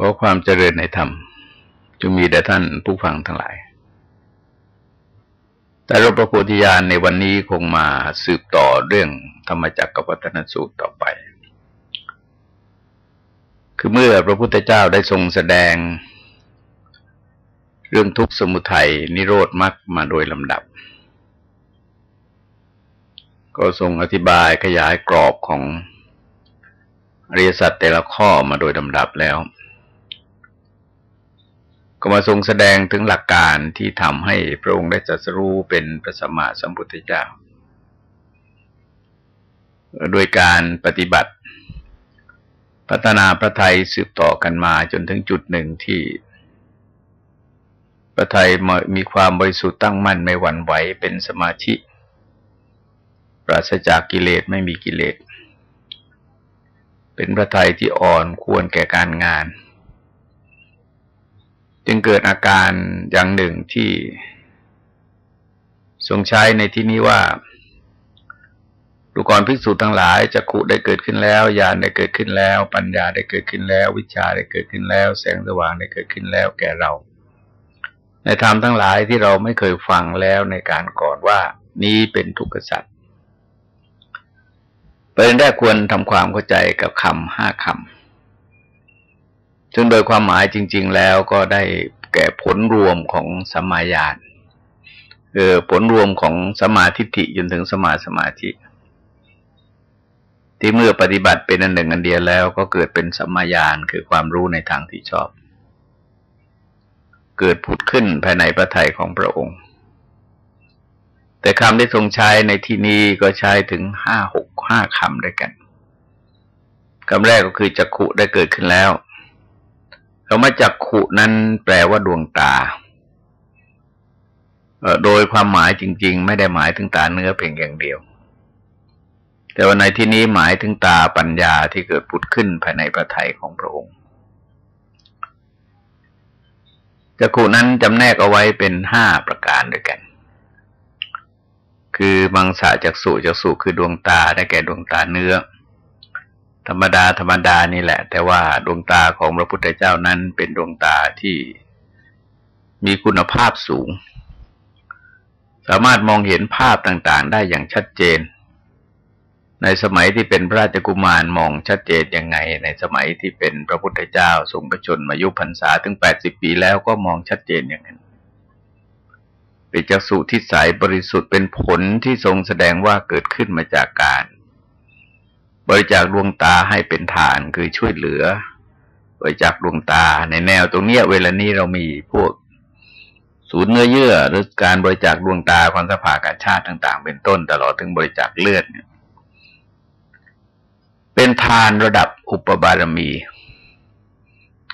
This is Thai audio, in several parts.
ขอความเจริญในธรรมจงมีแด่ท่านผู้ฟังทั้งหลาย แต่รพระโพธิญาณในวันนี้คงมาสืบต่อเรื่องธรรมจักรกับวัฒนสูตรต่อไป คือเมื่อพระพุทธเจ้าได้ทรงแสดง เรื่องทุกข์สมุทัยนิโรธมรรคมาโดยลำดับ ก็ทรงอธิบายขยายกรอบของอริยสัจแต่ละข้อมาโดยลำดับแล้ว ก็มาทรงแสดงถึงหลักการที่ทำให้พระองค์ได้จัสรู้เป็นพระสัมมาสัมพุทธเจ้า โดยการปฏิบัติ พัฒนาพระไทยสืบต่อกันมาจนถึงจุดหนึ่งที่ พระไทยมีความบริสุทธิ์ตั้งมั่นไม่หวั่นไหวเป็นสมาธิปราศจากกิเลสไม่มีกิเลส เป็นพระไทยที่อ่อนควรแก่การงาน จึงเกิดอาการอย่างหนึ่งที่ทรงใช้ในที่นี้ว่าดูกรภิกษุทั้งหลายจะขุได้เกิดขึ้นแล้วญาณได้เกิดขึ้นแล้ว ปัญญาได้เกิดขึ้นแล้ว วิชาได้เกิดขึ้นแล้ว แสงสว่างได้เกิดขึ้นแล้วแก่เรา ในธรรมทั้งหลายที่เราไม่เคยฟังแล้วในการก่อนว่า นี้เป็นทุกข์สัตว์ประเด็นแรกควรทำความเข้าใจกับคำห้าคำ ซึ่งโดยความหมายจริง ๆ แล้วก็ได้แก่ผลรวมของสมาญาณเออผลรวมของสมาธิฐิจนถึงสมาสมาธิที่เมื่อปฏิบัติเป็นอันหนึ่งอันเดียวแล้วก็เกิดเป็นสมาญาณคือความรู้ในทางที่ชอบ เกิดผุดขึ้นภายในพระทัยของพระองค์ แต่คำที่ทรงใช้ในที่นี้ก็ใช้ถึงห้าหกห้าคำด้วยกันคำแรกก็คือจักขุได้เกิดขึ้นแล้ว คำว่าจักขุนั้นแปลว่าดวงตาโดยความหมายจริง ๆ ไม่ได้หมายถึงตาเนื้อเพียงอย่างเดียว แต่ว่าในที่นี้หมายถึงตาปัญญาที่เกิดผุดขึ้นภายในพระทัยของพระองค์จักขุนั้นจำแนกเอาไว้เป็นห้าประการด้วยกัน คือมังสาจากสุจากสุคือดวงตาได้แก่ดวงตาเนื้อ ธรรมดาธรรมดานี่แหละ แต่ว่าดวงตาของพระพุทธเจ้านั้นเป็นดวงตาที่มีคุณภาพสูง สามารถมองเห็นภาพต่างๆ ได้อย่างชัดเจน ในสมัยที่เป็นพระราชกุมารมองชัดเจนยังไง ในสมัยที่เป็นพระพุทธเจ้าทรงประชนมายุพรรษาถึงแปดสิบปีแล้วก็มองชัดเจนอย่างนั้นเป็นจักสุที่สายบริสุทธิ์เป็นผลที่ทรงแสดงว่าเกิดขึ้นมาจากการ บริจาคดวงตาให้เป็นฐานคือช่วยเหลือ บริจาคดวงตาในแนวตรงเนี้ยเวลานี้เรามีพวกศูนย์เนื้อเยื่อ หรือการบริจาคดวงตาความสภากาชาติต่าง ๆ เป็นต้นตลอดถึงบริจาคเลือดเนี่ยเป็นทานระดับอุปบารมี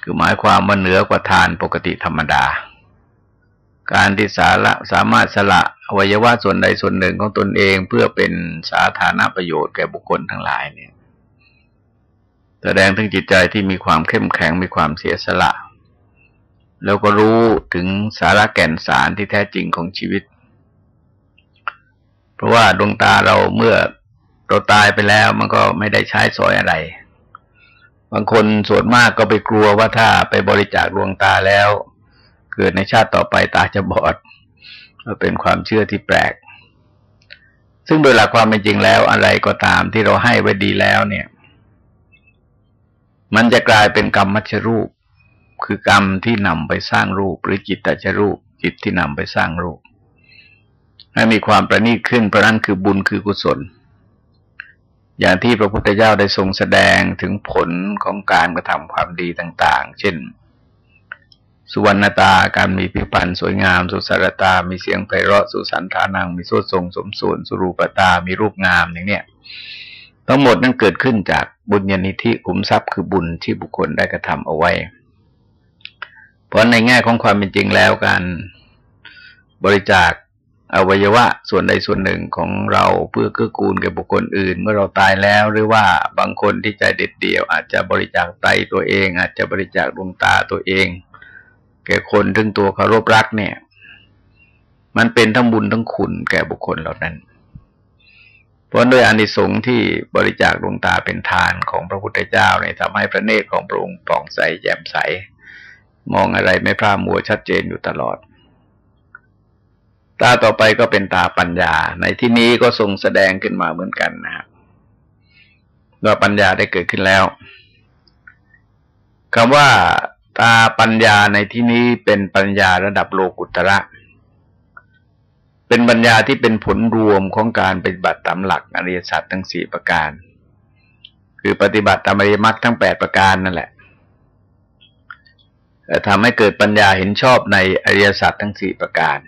คือหมายความว่าเหนือกว่าทานปกติธรรมดา การที่สาระสามารถสละอวัยวะส่วนใดส่วนหนึ่งของตนเองเพื่อเป็นสาธารณประโยชน์แก่บุคคลทั้งหลายเนี่ย แสดงถึงจิตใจที่มีความเข้มแข็งมีความเสียสละ แล้วก็รู้ถึงสาระแก่นสารที่แท้จริงของชีวิต เพราะว่าดวงตาเราเมื่อเราตายไปแล้วมันก็ไม่ได้ใช้สอยอะไร บางคนส่วนมากก็ไปกลัวว่าถ้าไปบริจาคดวงตาแล้ว เกิดในชาติต่อไปตาจะบอดเป็นความเชื่อที่แปลก ซึ่งโดยหลักความเป็นจริงแล้วอะไรก็ตามที่เราให้ไว้ดีแล้วเนี่ย มันจะกลายเป็นกรรมมัชรูป คือกรรมที่นำไปสร้างรูป หรือจิตตชรูป จิตที่นำไปสร้างรูปให้มีความประณีตขึ้นเพราะนั้นคือบุญคือกุศล อย่างที่พระพุทธเจ้าได้ทรงแสดงถึงผลของการกระทำความดีต่าง ๆ เช่น สุวรรณตาการมีผิวพรรณสวยงาม สุสารตา มีเสียงไพเราะสุสันทานัง มีโซทรงสมส่วนสุรูปตา มีรูปงามอย่างเนี้ยทั้งหมดนั้นเกิดขึ้นจากบุญญาณิธิขุมทรัพย์คือบุญที่บุคคลได้กระทำเอาไว้ เพราะในแง่ของความเป็นจริงแล้วการบริจาคอวัยวะส่วนใดส่วนหนึ่งของเราเพื่อเกื้อกูลแก่บุคคลอื่น เมื่อเราตายแล้วหรือว่าบางคนที่ใจเด็ดเดี่ยว อาจจะบริจาคไตตัวเอง อาจจะบริจาคดวงตาตัวเอง แก่คนถึงตัวเคารพรักเนี่ย มันเป็นทั้งบุญทั้งคุณแก่บุคคลเหล่านั้น เพราะด้วยอานิสงส์ที่บริจาคดวงตาเป็นทานของพระพุทธเจ้าเนี่ยทำให้พระเนตรของพระองค์ป่องใสแจ่มใส มองอะไรไม่พร่ามัวชัดเจนอยู่ตลอด ตาต่อไปก็เป็นตาปัญญา ในที่นี้ก็ทรงแสดงขึ้นมาเหมือนกันนะครับว่าปัญญาได้เกิดขึ้นแล้วคำว่า ตาปัญญาในที่นี้เป็นปัญญาระดับโลกุตระ เป็นปัญญาที่เป็นผลรวมของการปฏิบัติตามหลักอริยสัจทั้งสี่ประการ คือปฏิบัติตามอริยมรรคทั้งแปดประการนั่นแหละทำให้เกิดปัญญาเห็นชอบในอริยสัจทั้งสี่ประการ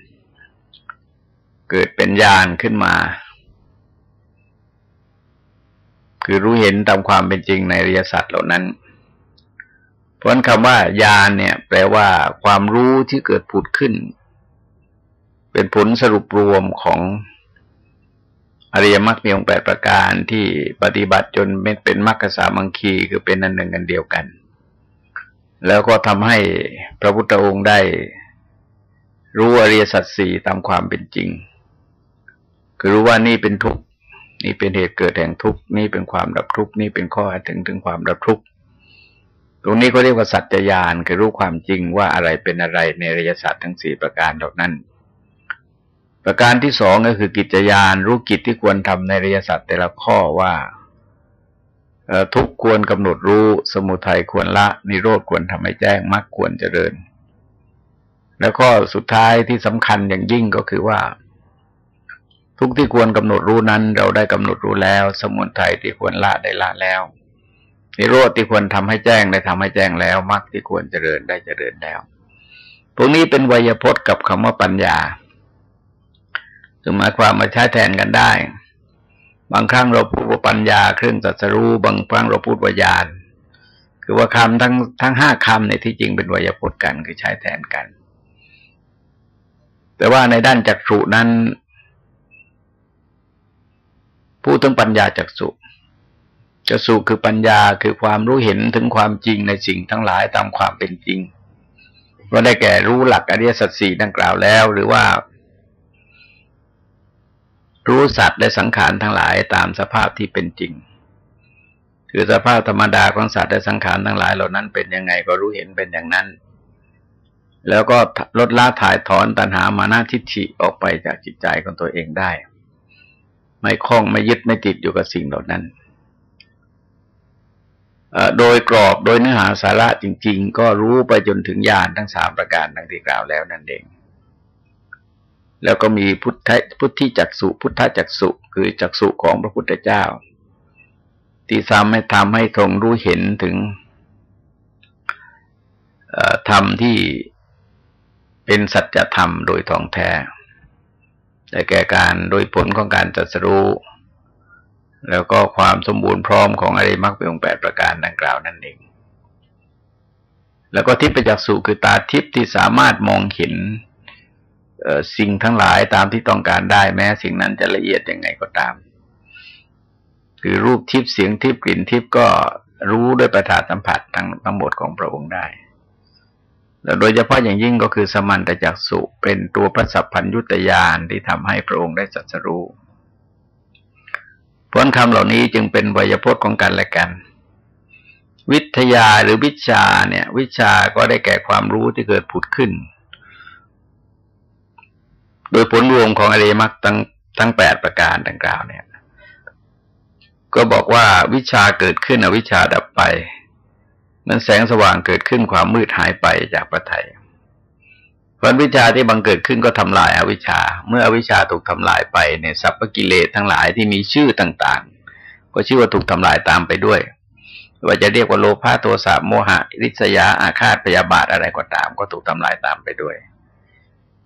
เกิดเป็นญาณขึ้นมา คือรู้เห็นตามความเป็นจริงในอริยสัจเหล่านั้น ราะคำว่าญาณเนี่ย แปลว่าความรู้ที่เกิดผุดขึ้น เป็นผลสรุปรวมของอริยมรรคมีองค์แปดประการที่ปฏิบัติจนเป็นมรรคสามังคีคือเป็นอันหนึ่งกันเดียวกัน แล้วก็ทำให้พระพุทธองค์ได้รู้อริยสัจสี่ตามความเป็นจริง คือรู้ว่านี่เป็นทุกข์นี่เป็นเหตุเกิดแห่งทุกข์นี่เป็นความดับทุกข์นี่เป็นข้อถึงถึงความดับทุกข์ ตรงนี้เขาเรียกว่าสัจจญานคือรู้ความจริงว่าอะไรเป็นอะไรในริยศาสัจทั้งสี่ประการเหล่านั้น ประการที่สองก็คือกิจยานรู้กิจที่ควรทำในริยศาสัจแต่ละข้อว่าทุกควรกำหนดรู้สมุทัยควรละนิโรธควรทำให้แจ้งมรรคควรเจริญ แล้วก็สุดท้ายที่สำคัญอย่างยิ่งก็คือว่า ทุกที่ควรกำหนดรู้นั้น เราได้กำหนดรู้แล้ว สมุทัยที่ควรละได้ละแล้ว นิโรธที่ควรทำให้แจ้งได้ทำให้แจ้งแล้วมรรคที่ควรเจริญได้เจริญแล้ว พวกนี้เป็นไวยพจน์กับคำว่าปัญญาถึงหมายความมาใช้แทนกันได้ บางครั้งเราพูดว่าปัญญาเครื่องตรัสรู้บางครั้งเราพูดว่าญาณคือว่าคำทั้งทั้งห้าคำในที่จริงเป็นไวยพจน์กันคือใช้แทนกัน แต่ว่าในด้านจักษุนั้นพูดถึงปัญญาจักษุ จะสุคือปัญญาคือความรู้เห็นถึงความจริงในสิ่งทั้งหลายตามความเป็นจริงก็ได้แก่รู้หลักอริยสัจสี่ดังกล่าวแล้ว หรือว่า รู้สัตว์และสังขารทั้งหลายตามสภาพที่เป็นจริง คือสภาพธรรมดาของสัตว์และสังขารทั้งหลายเหล่านั้นเป็นยังไงก็รู้เห็นเป็นอย่างนั้น แล้วก็ลดละถ่ายถอนตัณหามานาทิฏฐิออกไปจากจิตใจของตัวเองได้ ไม่คล้องไม่ยึดไม่ติดอยู่กับสิ่งเหล่านั้น โดยกรอบโดยเนื้อหาสาระจริง ๆ ก็รู้ไปจนถึงญาณทั้งสามประการดังที่กล่าวแล้วนั่นเอง แล้วก็มีพุทธพุทธิจักสุพุทธจักสุคือจักสุของพระพุทธเจ้า ที่ทำให้ทำให้ทรงรู้เห็นถึงธรรมที่เป็นสัจธรรมโดยทองแท้แต่แก่การโดยผลของการตรัสรู้ แล้วก็ความสมบูรณ์พร้อมของอริมักเป็นองแปดประการดังกล่าวนั่นเอง แล้วก็ทิพยจักษุคือตาทิพย์ที่สามารถมองเห็นสิ่งทั้งหลายตามที่ต้องการได้แม้ สิ่งนั้นจะละเอียดยังไงก็ตาม คือรูปทิพย์เสียงทิพย์กลิ่นทิพย์ก็รู้ด้วยประสาทสัมผัสทั้งทั้งหมดของพระองค์ได้แล้วโดยเฉพาะอย่างยิ่งก็คือสมันตจักสุเป็นตัวพระสัพพัญยุตยานที่ทำให้พระองค์ได้จัด สรู้ผลคำเหล่านี้จึงเป็นไวยพจน์ของกันและกัน วิทยาหรือวิชาเนี่ย วิชาก็ได้แก่ความรู้ที่เกิดผุดขึ้น โดยผลรวมของอริมักทั้งทั้งแปดประการดังกล่าวเนี่ย ก็บอกว่าวิชาเกิดขึ้นอวิชาดับไปมันแสงสว่างเกิดขึ้นความมืดหายไปจากประไทย ผลวิชาที่บังเกิดขึ้นก็ทำลายอาวิชชา เมื่ออวิชชาถูกทำลายไปเนี่ยสัพพกิเลสทั้งหลายที่มีชื่อต่างๆ ก็ชื่อว่าถูกทำลายตามไปด้วย ว่าจะเรียกว่าโลภะโทสะโมหะริษยาอาฆาตพยาบาทอะไรก็ตาม ก็ถูกทำลายตามไปด้วย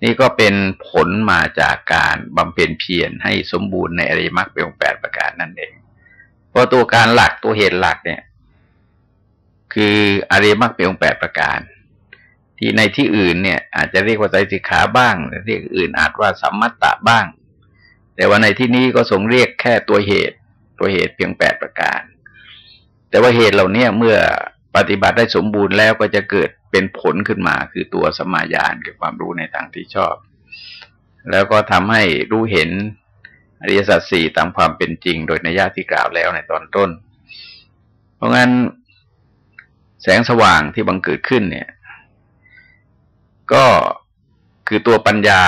นี่ก็เป็นผลมาจากการบำเพ็ญเพียรให้สมบูรณ์ในอริยมักเป็นองแปดประการนั่นเองเพราะตัวการหลักตัวเหตุหลักเนี่ย คืออริยมักเป็นองแปดประการ ที่ในที่อื่นเนี่ย อาจจะเรียกว่าใจสิกขาบ้างเรียกอื่นอาจว่าสัมมัตตะบ้าง แต่ว่าในที่นี้ก็ทรงเรียกแค่ตัวเหตุ ตัวเหตุเพียงแปดประการ แต่ว่าเหตุเหล่านี้เมื่อปฏิบัติได้สมบูรณ์แล้วก็จะเกิดเป็นผลขึ้นมา คือตัวสมาญาณคือความรู้ในทางที่ชอบ แล้วก็ทำให้รู้เห็นอริยสัจสี่ตามความเป็นจริง โดยในญาติที่กล่าวแล้วในตอนต้น เพราะงั้นแสงสว่างที่บังเกิดขึ้นเนี่ย ก็คือตัวปัญญา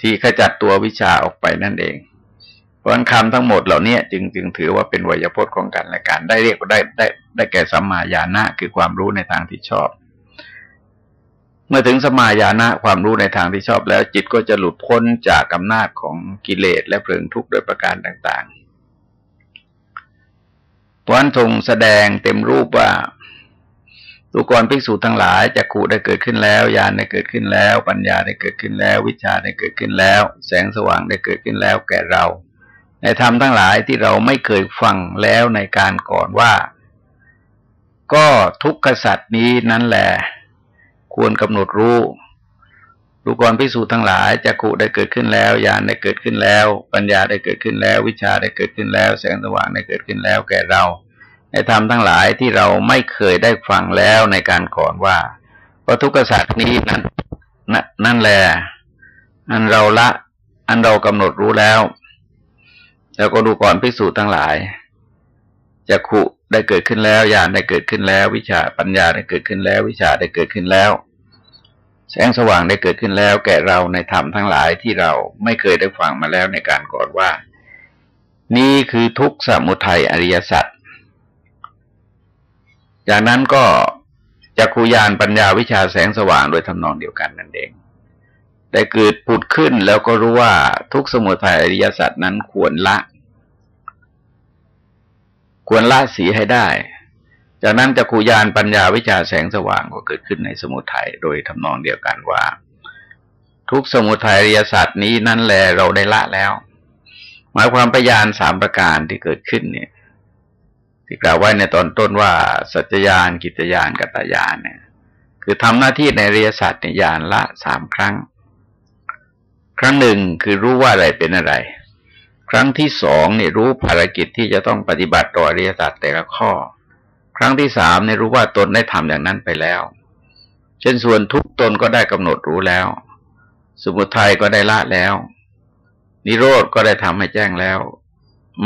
ที่ขจัดตัววิชาออกไปนั่นเองเพราะคำทั้งหมดเหล่านี้จึงจึงถือว่าเป็นวยพจน์ของกันและกันได้เรียกได้ได้ได้แก่สัมมาญาณะคือความรู้ในทางที่ชอบ เมื่อถึงสมาญาณะความรู้ในทางที่ชอบแล้ว จิตก็จะหลุดพ้นจากอำนาจของกิเลสและเพลิงทุกข์โดยประการต่างๆวันทรงแสดงเต็มรูปว่า ตุกรภิกษุทั้งหลายจักขู่ได้เกิดขึ้นแล้วญาณได้เกิดขึ้นแล้ว ปัญญาได้เกิดขึ้นแล้ว วิชาได้เกิดขึ้นแล้ว แสงสว่างได้เกิดขึ้นแล้วแก่เรา ในธรรมทั้งหลายที่เราไม่เคยฟังแล้วในการก่อนว่า ก็ทุกขสัตว์นี้นั่นแหละควรกำหนดรู้ดูกรพิสูจน์ทั้งหลายจักขุได้เกิดขึ้นแล้วญาณได้เกิดขึ้นแล้ว ปัญญาได้เกิดขึ้นแล้ว วิชาได้เกิดขึ้นแล้ว แสงสว่างได้เกิดขึ้นแล้วแก่เรา ในธรรมทั้งหลายที่เราไม่เคยได้ฟังแล้วในการก่อนว่าวัตถุกษัตริย์นี้นั้นนั่นแหละอันเราละ อันเรากำหนดรู้แล้ว แล้วก็ดูก่อนพิสูจน์ทั้งหลายจะขุได้เกิดขึ้นแล้วญาณได้เกิดขึ้นแล้ว วิชาปัญญาได้เกิดขึ้นแล้ว วิชาได้เกิดขึ้นแล้ว แสงสว่างได้เกิดขึ้นแล้ว แก่เราในธรรมทั้งหลายที่เราไม่เคยได้ฟังมาแล้วในการก่อนว่า นี่คือทุกสมุทัยอริยสัจ จากนั้นก็จักรุยานปัญญาวิชาแสงสว่างโดยทำนองเดียวกันนั่นเอง แต่เกิดผุดขึ้นแล้วก็รู้ว่าทุกสมุทัยอริยสัจนั้นควรละ ควรละสีให้ได้ จากนั้นจักรุยานปัญญาวิชาแสงสว่างก็เกิดขึ้นในสมุทัยโดยทำนองเดียวกันว่า ทุกสมุทัยอริยสัจนี้นั่นแหละเราได้ละแล้ว หมายความพยานสามประการที่เกิดขึ้นเนี่ย ที่กล่าวไว้ในตอนต้นว่า สัจญานกิจญานกัตญานเนี่ย คือทำหน้าที่ในเรียสัตว์ในญาณละสามครั้ง ครั้งหนึ่งคือรู้ว่าอะไรเป็นอะไร ครั้งที่สองเนี่ยรู้ภารกิจที่จะต้องปฏิบัติต่อเรียสัตว์แต่ละข้อ ครั้งที่สามเนี่ยรู้ว่าตนได้ทำอย่างนั้นไปแล้ว เช่นส่วนทุกตนก็ได้กำหนดรู้แล้ว สมุทัยก็ได้ละแล้ว นิโรธก็ได้ทำให้แจ้งแล้ว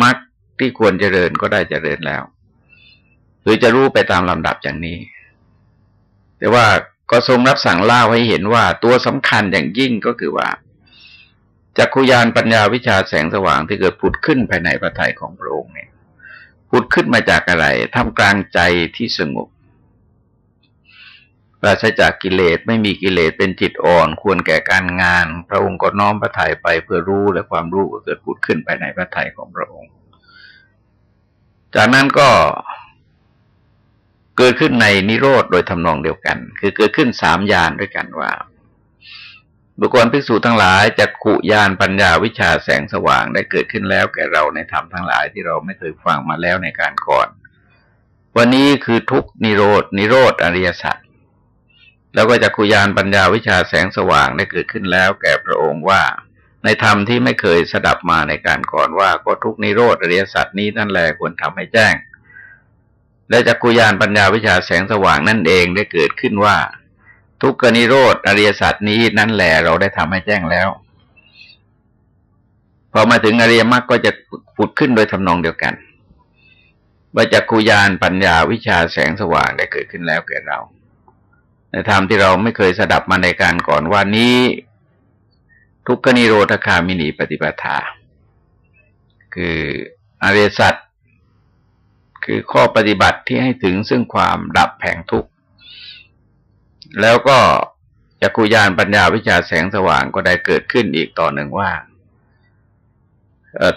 มรรคที่ควรเจริญก็ได้เจริญแล้ว รือจะรู้ไปตามลำดับอย่างนี้ แต่ว่าก็ทรงรับสั่งเล่าให้เห็นว่าตัวสำคัญอย่างยิ่งก็คือว่าจักคุยานปัญญาวิชาแสงสว่างที่เกิดผุดขึ้นภายในพระทัยของพระองค์เนี่ยผุดขึ้นมาจากอะไรทำกลางใจที่สงบปราศจากกิเลสไม่มีกิเลสเป็นจิตอ่อน ควรแก่การงาน พระองค์ก็น้อมพระทัยไปเพื่อรู้และความรู้ก็เกิดผุดขึ้นภายในพระทัยของพระองค์ จากนั้นก็ เกิดขึ้นในนิโรธโดยทำนองเดียวกัน คือเกิดขึ้นสามยานด้วยกันว่า บุคคลภิกษุทั้งหลายจะขุยานปัญญาวิชาแสงสว่างได้เกิดขึ้นแล้วแก่เราในธรรมทั้งหลายที่เราไม่เคยฟังมาแล้วในการก่อน วันนี้คือทุกนิโรธนิโรธอริยสัจแล้วก็จะคุยานปัญญาวิชาแสงสว่างได้เกิดขึ้นแล้วแก่พระองค์ว่า ในธรรมที่ไม่เคยสดับมาในการก่อนว่า ก็ทุกนิโรธอริยสัจนี้นั่นแหละควรทำให้แจ้ง และจักกุยานปัญญาวิชาแสงสว่างนั่นเองได้เกิดขึ้นว่า ทุกกนิโรธอริยสัจนี้นั่นแหละเราได้ทำให้แจ้งแล้ว พอมาถึงอริยมรรคก็จะผุดขึ้นโดยทำนองเดียวกันว่าจักกุยานปัญญาวิชาแสงสว่างได้เกิดขึ้นแล้วแก่เรา ในธรรมที่เราไม่เคยสดับมาในการก่อนว่านี้ ทุกกนิโรธคามินีปฏิปทา คืออริยสัจ คือข้อปฏิบัติที่ให้ถึงซึ่งความดับแผงทุกข์ แล้วก็จักุยานปัญญาวิชาแสงสว่างก็ได้เกิดขึ้นอีกต่อหนึ่งว่า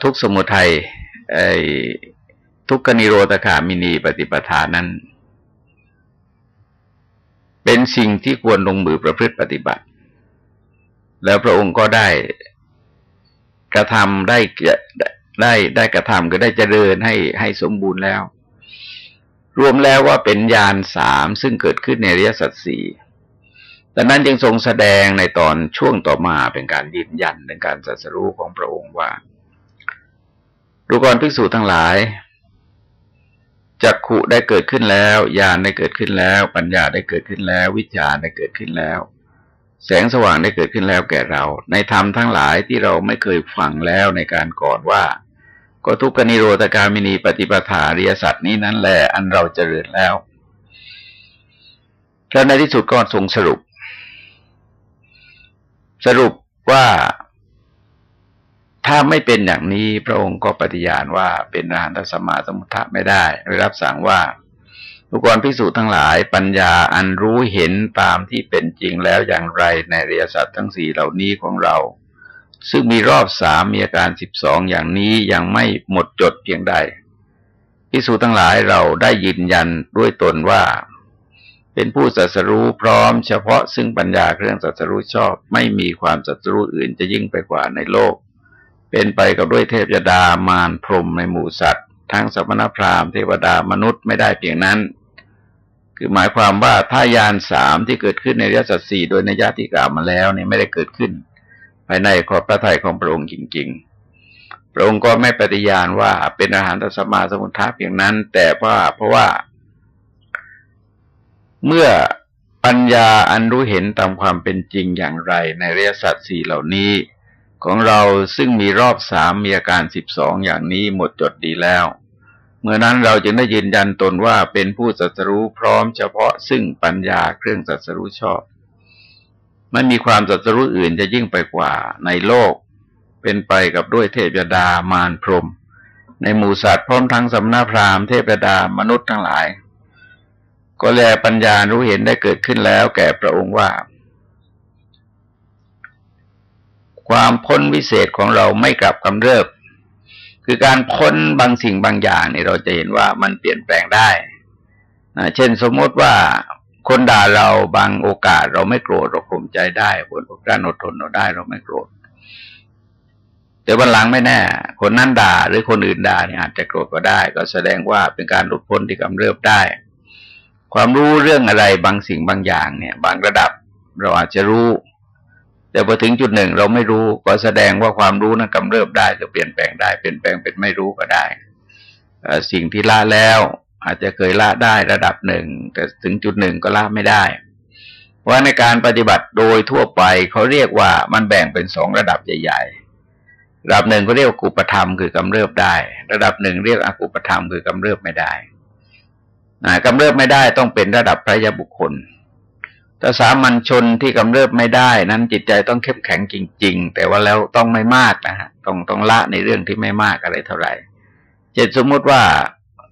ทุกสมุทัยทุกกนิโรธคามินีปฏิปทานั้น เป็นสิ่งที่ควรลงมือประพฤติปฏิบัติ แล้วพระองค์ก็ได้กระทำได้ได้ได้กระทำก็ได้เจริญให้ให้สมบูรณ์แล้ว รวมแล้วว่าเป็นญาณสามซึ่งเกิดขึ้นในริยสัจสี่ดังนั้นจึงทรงแสดงในตอนช่วงต่อมาเป็นการยืนยันในการสัสรู้ของพระองค์ว่าดูกรภิกษุทั้งหลายจักขุได้เกิดขึ้นแล้วญาณได้เกิดขึ้นแล้ว ปัญญาได้เกิดขึ้นแล้ว วิจารได้เกิดขึ้นแล้ว แสงสว่างได้เกิดขึ้นแล้วแก่เรา ในธรรมทั้งหลายที่เราไม่เคยฟังแล้วในการก่อนว่า ก็ทุกขนิโรธการมินีปฏิปทาริยสัตว์นี้นั้นแหละอันเราเจริญแล้วแล้วในที่สุดก็ทรงสรุป สรุปว่าถ้าไม่เป็นอย่างนี้พระองค์ก็ปฏิญาณว่าเป็นอรหันตสมาสมุทะไม่ได้โดยรับสั่งว่าทุกคนพิสูจน์ทั้งหลายปัญญาอันรู้เห็นตามที่เป็นจริงแล้วอย่างไรในเรียสัตว์ทั้งสี่เหล่านี้ของเรา ซึ่งมีรอบสามมีอาการสิบสองอย่างนี้ยังไม่หมดจดเพียงใดพิสูจน์ทั้งหลายเราได้ยืนยันด้วยตนว่า เป็นผู้สัสรู้พร้อมเฉพาะซึ่งปัญญาเครื่องสัสรู้ชอบ ไม่มีความสัสรู้อื่นจะยิ่งไปกว่าในโลก เป็นไปกับด้วยเทพยดามารพรหมในหมู่สัตว์ ทั้งสมณพราหมณ์เทวดามนุษย์ไม่ได้เพียงนั้น คือหมายความว่าถ้ายานสามที่เกิดขึ้นในริยสัตสี่โดยในญาติกล่าวมาแล้วเนี่ยไม่ได้เกิดขึ้น ภายในขอบพระทัยของพระองค์จริง ๆ พระองค์ก็ไม่ปฏิญาณว่าเป็นอาหารตสมาสมุทธะเพียงนั้น แต่ว่าเพราะว่า เมื่อปัญญาอันรู้เห็นตามความเป็นจริงอย่างไร ในเรียสัตว์สี่เหล่านี้ของเราซึ่งมีรอบสามมีอาการสิบสองอย่างนี้หมดจดดีแล้ว เมื่อนั้นเราจึงได้ยืนยันตนว่าเป็นผู้สัสรู้พร้อมเฉพาะซึ่งปัญญาเครื่องสัสรู้ชอบ ไม่มีความสัสรู้อื่นจะยิ่งไปกว่าในโลก เป็นไปกับด้วยเทพยดามารพรม ในหมู่สัตว์พร้อมทั้งสำนักพราหมณ์เทพยดามนุษย์ทั้งหลาย ก็แลปัญญารู้เห็นได้เกิดขึ้นแล้วแก่พระองค์ว่า ความพ้นวิเศษของเราไม่กลับกำเริบ คือการพ้นบางสิ่งบางอย่างเนี่ยเราจะเห็นว่ามันเปลี่ยนแปลงได้นะเช่นสมมติว่า คนด่าเราบางโอกาสเราไม่โกรธเราข่มใจได้ผลการอดทนเราได้เราไม่โกรธแต่วันหลังไม่แน่ คนนั้นด่าหรือคนอื่นด่าเนี่ยอาจจะโกรธก็ได้ ก็แสดงว่าเป็นการหลุดพ้นที่กำเริบได้ ความรู้เรื่องอะไรบางสิ่งบางอย่างเนี่ย บางระดับเราอาจจะรู้ แต่พอถึงจุดหนึ่งเราไม่รู้ ก็แสดงว่าความรู้นั้นกำเริบได้ก็เปลี่ยนแปลงได้เปลี่ยนแปลงเป็นไม่รู้ก็ได้สิ่งที่ละแล้ว อาจจะเคยละได้ระดับหนึ่ง แต่ถึงจุดหนึ่งก็ละไม่ได้ เพราะในการปฏิบัติโดยทั่วไปเขาเรียกว่ามันแบ่งเป็นสองระดับใหญ่ ๆ ระดับหนึ่งก็เรียกกุปธรรมคือกำเริบได้ ระดับหนึ่งเรียกอกุปธรรมคือกำเริบไม่ได้กำเริบไม่ได้ต้องเป็นระดับพระยาบุคคลถ้าสามัญชนที่กำเริบไม่ได้ นั้นจิตใจต้องเข้มแข็งจริง ๆ แต่ว่าแล้วต้องไม่มากนะฮะต้องต้องละในเรื่องที่ไม่มากอะไรเท่าไหร่เช่นสมมติว่า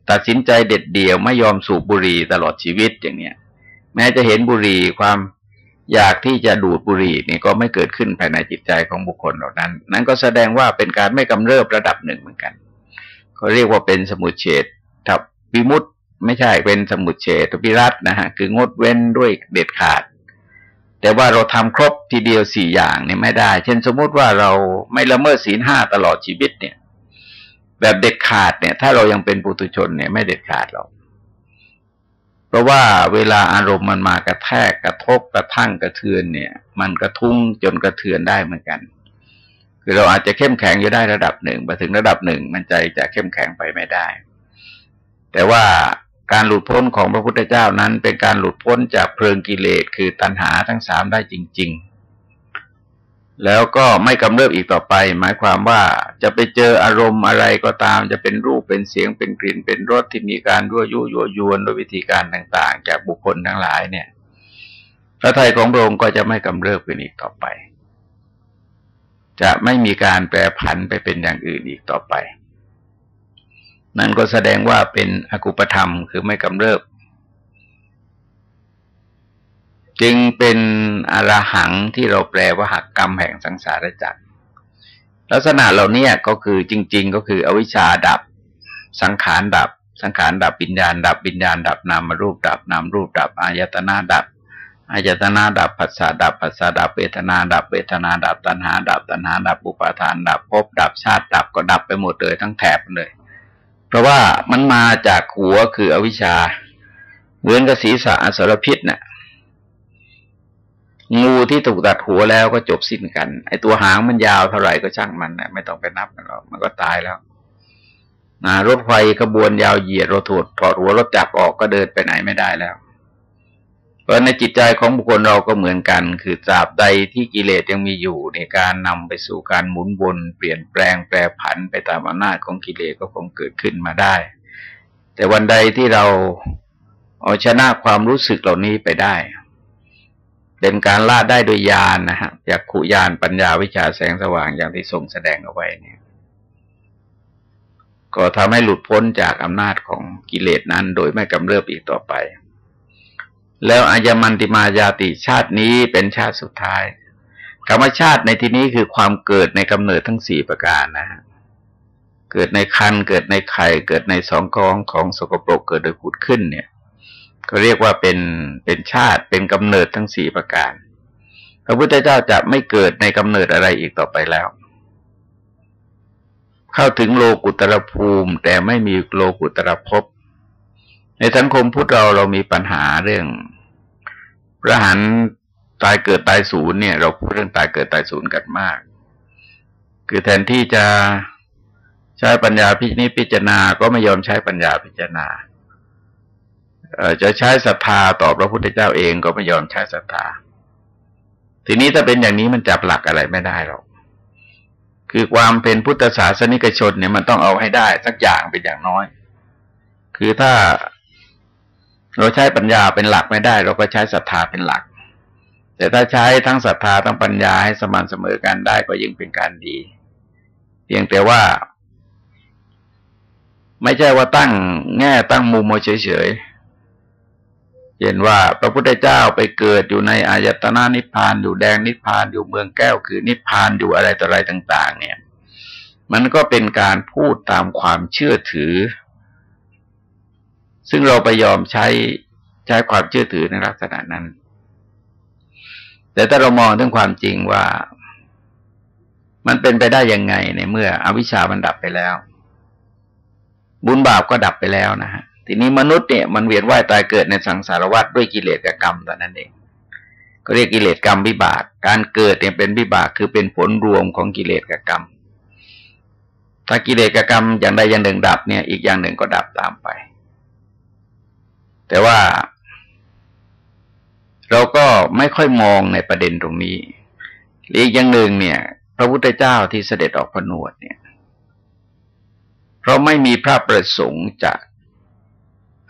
ตัดสินใจเด็ดเดี่ยวไม่ยอมสูบบุหรี่ตลอดชีวิตอย่างเนี้ย แม้จะเห็นบุหรี่ความอยากที่จะดูดบุหรี่นี่ก็ไม่เกิดขึ้นภายในจิตใจของบุคคลเหล่านั้น นั้นก็แสดงว่าเป็นการไม่กำเริบระดับหนึ่งเหมือนกันเขาเรียกว่าเป็นสมุทเฉดทับวิมุตไม่ใช่เป็นสมุดเฉตปิรัตนะฮะคืองดเว้นด้วยเด็ดขาด แต่ว่าเราทำครบทีเดียวสี่อย่างเนี่ยไม่ได้ เช่นสมมติว่าเราไม่ละเมิดศีลห้าตลอดชีวิตเนี่ย แบบเด็ดขาดเนี่ย ถ้าเรายังเป็นปุถุชนเนี่ยไม่เด็ดขาดหรอกเพราะว่าเวลาอารมณ์มันมากระแทกกระทบกระทั่งกระเทือนเนี่ย มันกระทุ้งจนกระเทือนได้เหมือนกัน คือเราอาจจะเข้มแข็งอยู่ได้ระดับหนึ่งไปถึงระดับหนึ่ง มันใจจะเข้มแข็งไปไม่ได้ แต่ว่าการหลุดพ้นของพระพุทธเจ้านั้น เป็นการหลุดพ้นจากเพลิงกิเลสคือตัณหาทั้งสามได้จริง ๆ แล้วก็ไม่กำเริบอีกต่อไป หมายความว่าจะไปเจออารมณ์อะไรก็ตาม จะเป็นรูปเป็นเสียงเป็นกลิ่นเป็นรสที่มีการยั่วยุยั่วยวนโดยวิธีการต่าง ๆ จากบุคคลทั้งหลายเนี่ย พระทัยของพระองค์ก็จะไม่กำเริบเป็นอีกต่อไป จะไม่มีการแปรผันไปเป็นอย่างอื่นอีกต่อไป นั่นก็แสดงว่าเป็นอกุปธรรมคือไม่กำเริบ จึงเป็นอรหังที่เราแปลว่าหักกรรมแห่งสังสารจักรลักษณะเหล่านี้ก็คือจริง ๆ ก็คืออวิชชาดับ สังขารดับ สังขารดับปิญญาณดับปิญญาณดับนามรูปดับนามรูปดับอายตนาดับอายตนาดับปัสสาดับปัสสาดับเวทนาดับเวทนาดับตัณหา ดับตัณหา ดับอุปาทาน ดับภพดับชาติดับก็ดับไปหมดเลยทั้งแถบเลย เพราะว่ามันมาจากหัวคืออวิชชาเหมือนกับศีรษะอสรพิษเนะ่ะ งูที่ถูกตัดหัวแล้วก็จบสิ้นกัน ไอตัวหางมันยาวเท่าไหร่ก็ช่างมันนะไม่ต้องไปนับมันหรอกมันก็ตายแล้วนะรถไฟขบวนยาวเหยียดรถถอดถอดหัวรถจักรออกก็เดินไปไหนไม่ได้แล้ว เพราะในจิตใจของบุคคลเราก็เหมือนกัน คือตราบใดที่กิเลสยังมีอยู่ในการนำไปสู่การหมุนวนเปลี่ยนแปลงแปรผันไปตามอำนาจของกิเลสก็คงเกิดขึ้นมาได้ แต่วันใดที่เราเอาชนะความรู้สึกเหล่านี้ไปได้ เป็นการล่าได้โดยญาณนนะฮะจากขุญาณปัญญาวิชาแสงสว่างอย่างที่ทรงแสดงเอาไว้เนี่ย ก็ทำให้หลุดพ้นจากอำนาจของกิเลสนั้น โดยไม่กำเริบอีกต่อไป แล้วอายมันติมายาติชาตินี้เป็นชาติสุดท้ายคำว่าชาติในที่นี้คือความเกิดในกำเนิดทั้งสี่ประการนะฮะเกิดในคันเกิดในไข่ เกิดในสองกองของสกปรกเกิดโดยขุดขึ้นเนี่ย ก็เรียกว่าเป็นเป็นชาติเป็นกำเนิดทั้งสี่ประการ พระพุทธเจ้าจะไม่เกิดในกำเนิดอะไรอีกต่อไปแล้ว เข้าถึงโลกุตรภูมิ แต่ไม่มีโลกุตรภพ ในสังคมพุทธเราเรามีปัญหาเรื่องพระหันตายเกิดตายศูนย์เนี่ย เราพูดเรื่องตายเกิดตายศูนย์กันมาก คือแทนที่จะใช้ปัญญาพิจิตพิจารณา ก็ไม่ยอมใช้ปัญญาพิจารณา จะใช้ศรัทธาต่อพระพุทธเจ้าเองก็ไม่ยอมใช้ศรัทธา ทีนี้ถ้าเป็นอย่างนี้มันจับหลักอะไรไม่ได้หรอก คือความเป็นพุทธศาสนิกชนเนี่ยมันต้องเอาให้ได้สักอย่างเป็นอย่างน้อย คือถ้าเราใช้ปัญญาเป็นหลักไม่ได้ เราก็ใช้ศรัทธาเป็นหลัก แต่ถ้าใช้ทั้งศรัทธาทั้งปัญญาให้สม่ำเสมอกันได้ก็ยิ่งเป็นการดี เพียงแต่ว่า ไม่ใช่ว่าตั้งแง่ตั้งมุมมาเฉยๆ เห็นว่าพระพุทธเจ้าไปเกิดอยู่ในอายตนะนิพพานอยู่แดงนิพพานอยู่เมืองแก้วคือนิพพานอยู่อะไรต่ออะไรต่าง ๆ เนี่ย มันก็เป็นการพูดตามความเชื่อถือ ซึ่งเราไปยอมใช้ใช้ความเชื่อถือในลักษณะนั้น แต่ถ้าเรามองถึงความจริงว่า มันเป็นไปได้ยังไงในเมื่ออวิชามันดับไปแล้ว บุญบาปก็ดับไปแล้วนะฮะ ทีนี้มนุษย์เนี่ยมันเวียนว่ายตายเกิดในสังสารวัฏด้วยกิเลสกรรมตอนนั้นเอง ก็เรียกกิเลสกรรมวิบาก การเกิดเนี่ยเป็นวิบากคือเป็นผลรวมของกิเลสกรรม ถ้ากิเลสกรรมอย่างใดอย่างหนึ่งดับเนี่ย อีกอย่างหนึ่งก็ดับตามไป แต่ว่า เราก็ไม่ค่อยมองในประเด็นตรงนี้อีกอย่างหนึ่งเนี่ย พระพุทธเจ้าที่เสด็จออกพนวดเนี่ย เพราะไม่มีพระประสงค์จะ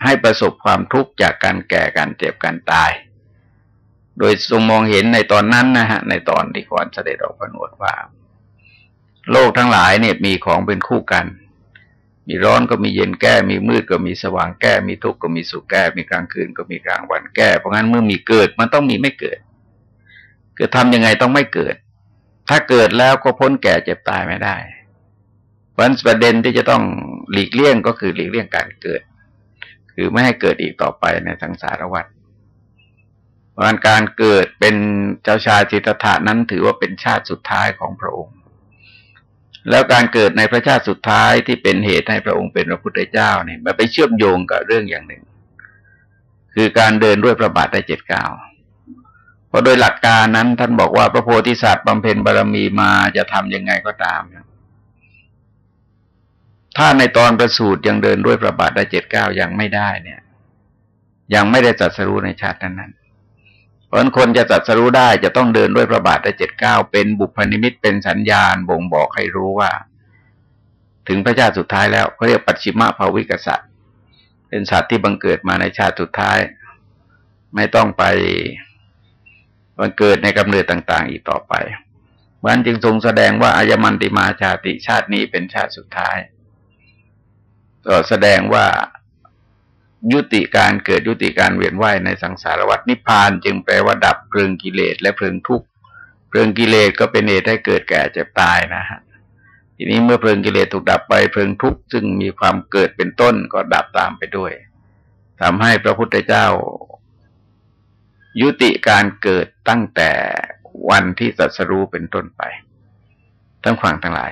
ให้ประสบความทุกข์จากการแก่การเจ็บการตาย โดยทรงมองเห็นในตอนนั้นนะฮะ ในตอนที่ก่อนเสด็จออกพนวดว่า โลกทั้งหลายเนี่ยมีของเป็นคู่กัน มีร้อนก็มีเย็นแก้ มีมืดก็มีสว่างแก้ มีทุกข์ก็มีสุขแก้ มีกลางคืนก็มีกลางวันแก้ เพราะงั้นเมื่อมีเกิดมันต้องมีไม่เกิดเกิดทำยังไงต้องไม่เกิด ถ้าเกิดแล้วก็พ้นแก่เจ็บตายไม่ได้วันประเด็นที่จะต้องหลีกเลี่ยงก็คือหลีกเลี่ยงการเกิด คือไม่ให้เกิดอีกต่อไปในสังสารวัฏวันการเกิดเป็นเจ้าชายจิตถานั้นถือว่าเป็นชาติสุดท้ายของพระองค์ แล้วการเกิดในพระชาติสุดท้ายที่เป็นเหตุให้พระองค์เป็นพระพุทธเจ้าเนี่ยมันไปเชื่อมโยงกับเรื่องอย่างหนึ่ง คือการเดินด้วยพระบาทได้เจ็ดก้าวเพราะโดยหลักการนั้นท่านบอกว่าพระโพธิสัตว์บำเพ็ญบารมีมาจะทํำยังไงก็ตาม ถ้าในตอนประสูติยังเดินด้วยพระบาทได้เจ็ดเก้ายังไม่ได้เนี่ย ยังไม่ได้จัดสรู้ในชาตินั้นเพราะคนจะตัดสรู้ได้จะต้องเดินด้วยพระบาทได้เจ็ดเก้าเป็นบุพนิมิตเป็นสัญญาณบ่งบอกให้รู้ว่า ถึงพระชาติสุดท้ายแล้วเขาเรียกปัจฉิมภาวิกษัตริย์ เป็นสัตว์ที่บังเกิดมาในชาติสุดท้าย ไม่ต้องไปบังเกิดในกำเนิดต่าง ๆ อีกต่อไปมันจึงทรงแสดงว่าอายมันติมาชาติชาตินี้เป็นชาติสุดท้าย ก็แสดงว่ายุติการเกิดยุติการเวียนว่ายในสังสารวัฏนิพพาน จึงแปลว่าดับเพลิงกิเลสและเพลิงทุกข์เพลิงกิเลสก็เป็นเหตุให้เกิดแก่เจ็บตายนะฮะทีนี้เมื่อเพลิงกิเลสถูกดับไปเพลิงทุกข์ซึ่งมีความเกิดเป็นต้นก็ดับตามไปด้วยทำให้พระพุทธเจ้า ยุติการเกิดตั้งแต่วันที่สัสรู้เป็นต้นไปทั้งฝั่งทั้งหลาย